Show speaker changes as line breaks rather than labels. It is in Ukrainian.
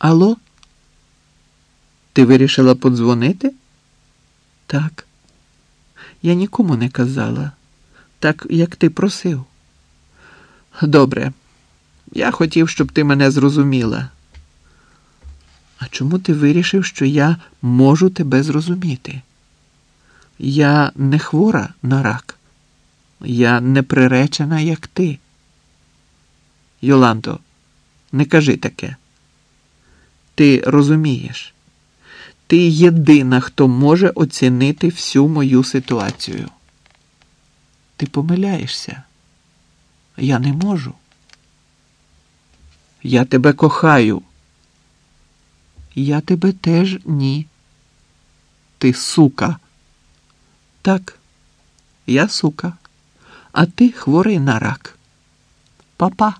Алло? Ти вирішила подзвонити? Так. Я нікому не казала, так як ти просив. Добре. Я хотів, щоб ти мене зрозуміла. А чому ти вирішив, що я можу тебе зрозуміти? Я не хвора на рак. Я не приречена, як ти. Йоланто, не кажи таке. Ти розумієш, ти єдина, хто може оцінити всю мою ситуацію. Ти помиляєшся. Я не можу. Я тебе кохаю. Я тебе теж ні. Ти сука. Так, я сука, а ти хворий на рак. Па-па.